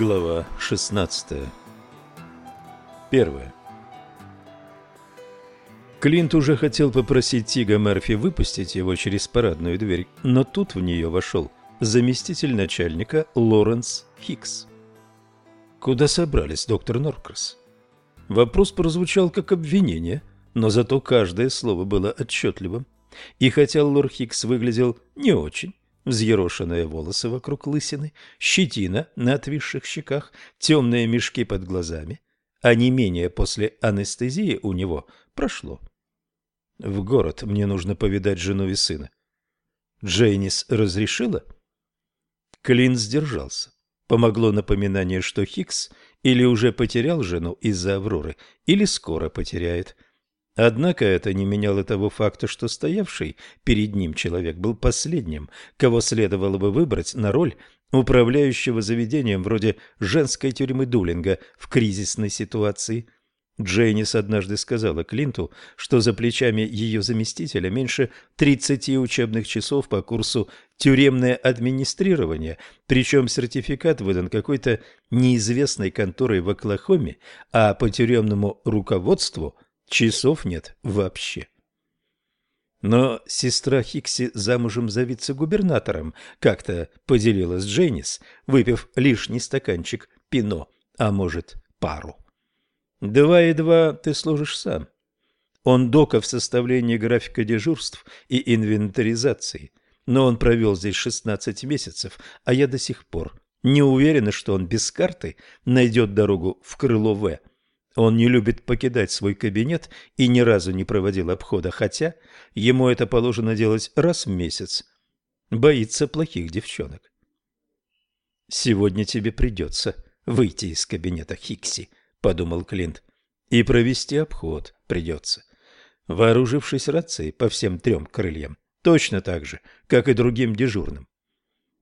Глава 16 Первое. Клинт уже хотел попросить Тига Мерфи выпустить его через парадную дверь, но тут в нее вошел заместитель начальника Лоренс Хикс. «Куда собрались, доктор Норкрас?» Вопрос прозвучал как обвинение, но зато каждое слово было отчетливым. И хотя Лор Хикс выглядел не очень, взъерошенные волосы вокруг лысины, щетина на отвисших щеках, темные мешки под глазами, а не менее после анестезии у него прошло. В город мне нужно повидать жену и сына. Джейнис разрешила? Клин сдержался. Помогло напоминание, что Хикс или уже потерял жену из-за Авроры, или скоро потеряет. Однако это не меняло того факта, что стоявший перед ним человек был последним, кого следовало бы выбрать на роль управляющего заведением вроде женской тюрьмы Дулинга в кризисной ситуации. Джейнис однажды сказала Клинту, что за плечами ее заместителя меньше 30 учебных часов по курсу «Тюремное администрирование», причем сертификат выдан какой-то неизвестной конторой в Оклахоме, а по тюремному руководству – Часов нет вообще. Но сестра Хикси замужем за вице-губернатором, как-то поделилась Дженнис, выпив лишний стаканчик пино, а может пару. Два и два ты сложишь сам. Он дока в составлении графика дежурств и инвентаризации, но он провел здесь 16 месяцев, а я до сих пор не уверена, что он без карты найдет дорогу в крыло В. Он не любит покидать свой кабинет и ни разу не проводил обхода, хотя ему это положено делать раз в месяц. Боится плохих девчонок. «Сегодня тебе придется выйти из кабинета Хикси», — подумал Клинт, — «и провести обход придется, вооружившись рацией по всем трем крыльям, точно так же, как и другим дежурным,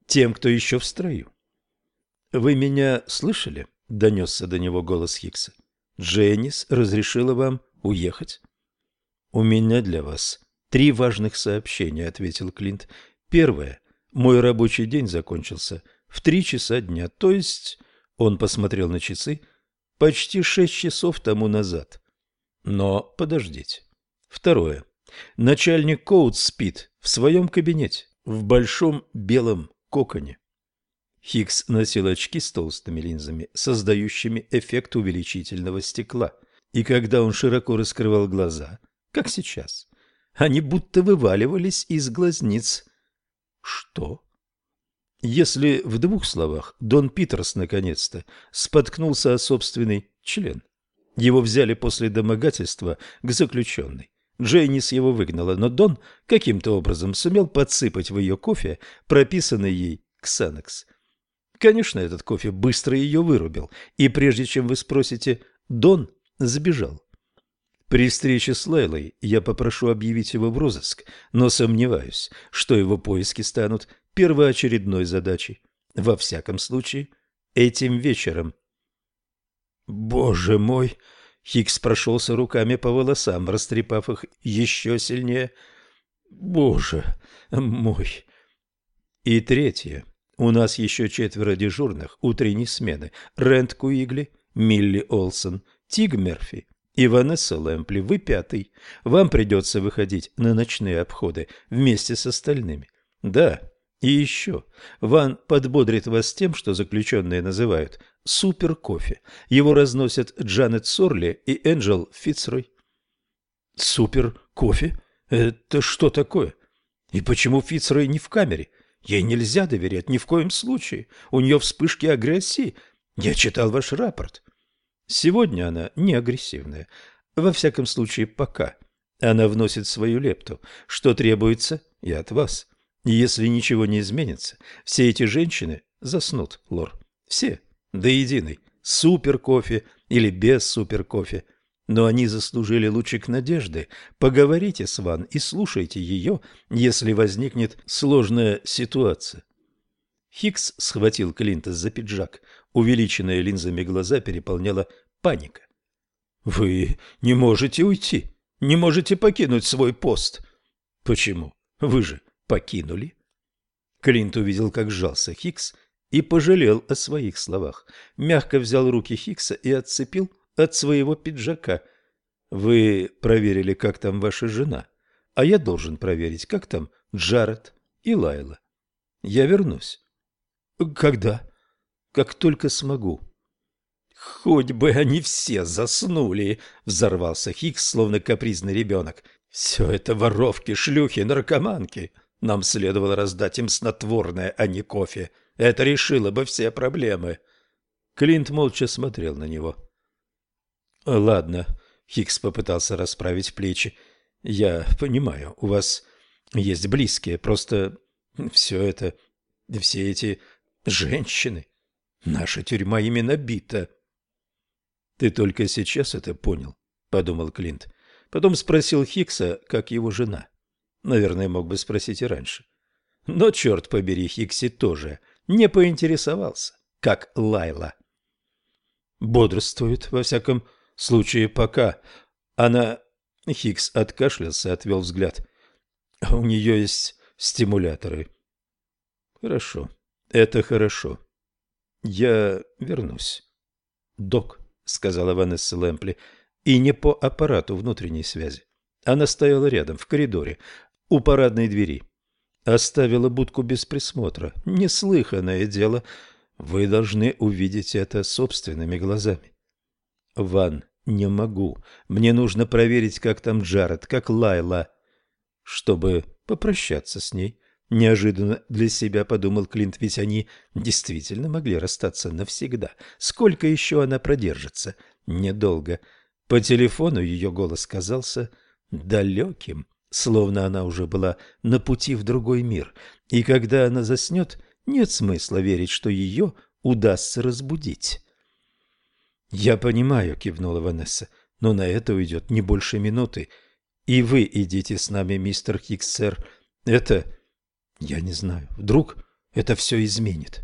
тем, кто еще в строю». «Вы меня слышали?» — донесся до него голос Хикса. Дженнис разрешила вам уехать? У меня для вас три важных сообщения, ответил Клинт. Первое. Мой рабочий день закончился в три часа дня, то есть, он посмотрел на часы, почти шесть часов тому назад. Но подождите. Второе. Начальник Коут спит в своем кабинете, в большом белом коконе. Хиггс носил очки с толстыми линзами, создающими эффект увеличительного стекла. И когда он широко раскрывал глаза, как сейчас, они будто вываливались из глазниц. Что? Если в двух словах, Дон Питерс наконец-то споткнулся о собственный член. Его взяли после домогательства к заключенной. Джейнис его выгнала, но Дон каким-то образом сумел подсыпать в ее кофе прописанный ей ксанокс – Конечно, этот кофе быстро ее вырубил, и прежде чем вы спросите, Дон сбежал. При встрече с Лейлой я попрошу объявить его в розыск, но сомневаюсь, что его поиски станут первоочередной задачей. Во всяком случае, этим вечером. Боже мой! Хикс прошелся руками по волосам, растрепав их еще сильнее. Боже мой! И третье. У нас еще четверо дежурных утренней смены. Рэнд Куигли, Милли Олсон, Тиг Мерфи и Ванесса Лэмпли. Вы пятый. Вам придется выходить на ночные обходы вместе с остальными. Да, и еще. Ван подбодрит вас тем, что заключенные называют «супер-кофе». Его разносят Джанет Сорли и Энджел Фицрой. «Супер-кофе? Это что такое? И почему Фицрой не в камере?» Ей нельзя доверять ни в коем случае. У нее вспышки агрессии. Я читал ваш рапорт. Сегодня она не агрессивная. Во всяком случае, пока. Она вносит свою лепту. Что требуется и от вас. Если ничего не изменится, все эти женщины заснут, лор. Все, до единой. Супер кофе или без супер кофе – но они заслужили лучик надежды. Поговорите с Ван и слушайте ее, если возникнет сложная ситуация. Хикс схватил Клинта за пиджак. Увеличенные линзами глаза переполняла паника. «Вы не можете уйти, не можете покинуть свой пост». «Почему? Вы же покинули». Клинт увидел, как сжался Хикс и пожалел о своих словах. Мягко взял руки Хикса и отцепил от своего пиджака. «Вы проверили, как там ваша жена, а я должен проверить, как там Джаред и Лайла. Я вернусь». «Когда?» «Как только смогу». «Хоть бы они все заснули!» — взорвался Хикс, словно капризный ребенок. «Все это воровки, шлюхи, наркоманки. Нам следовало раздать им снотворное, а не кофе. Это решило бы все проблемы». Клинт молча смотрел на него. «Ладно», — Хикс попытался расправить плечи. «Я понимаю, у вас есть близкие, просто все это, все эти женщины. Наша тюрьма ими набита». «Ты только сейчас это понял», — подумал Клинт. Потом спросил Хикса, как его жена. Наверное, мог бы спросить и раньше. Но, черт побери, Хикси тоже не поинтересовался, как Лайла. Бодрствует, во всяком случае, пока. Она... Хикс откашлялся, отвел взгляд. У нее есть стимуляторы. Хорошо, это хорошо. Я вернусь. Док сказала Ванесса Лэмпли, и не по аппарату внутренней связи. Она стояла рядом, в коридоре, у парадной двери. Оставила будку без присмотра. Неслыханное дело. Вы должны увидеть это собственными глазами. Ван, не могу. Мне нужно проверить, как там Джаред, как Лайла, чтобы попрощаться с ней. Неожиданно для себя подумал Клинт, ведь они действительно могли расстаться навсегда. Сколько еще она продержится? Недолго. По телефону ее голос казался далеким, словно она уже была на пути в другой мир. И когда она заснет, нет смысла верить, что ее удастся разбудить. «Я понимаю», — кивнула Ванесса, — «но на это уйдет не больше минуты. И вы идите с нами, мистер Хикс, сэр. Это я не знаю. Вдруг это все изменит.